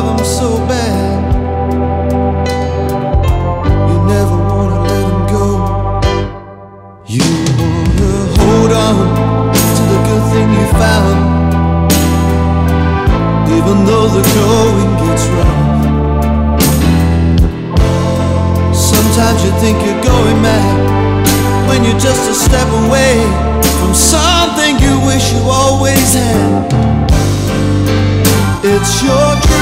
love so bad. You never wanna go. You wanna hold on to the good thing you found, even though the going gets rough. Sometimes you think you're going mad when you're just a step away from something you wish you always had. It's your dream.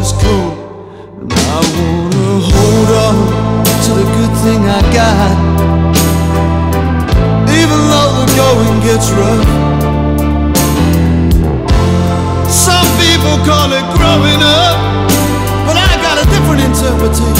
is cold And I wanna hold on to the good thing I got. Even though the going gets rough. Some people call it growing up But I got a different interpretation.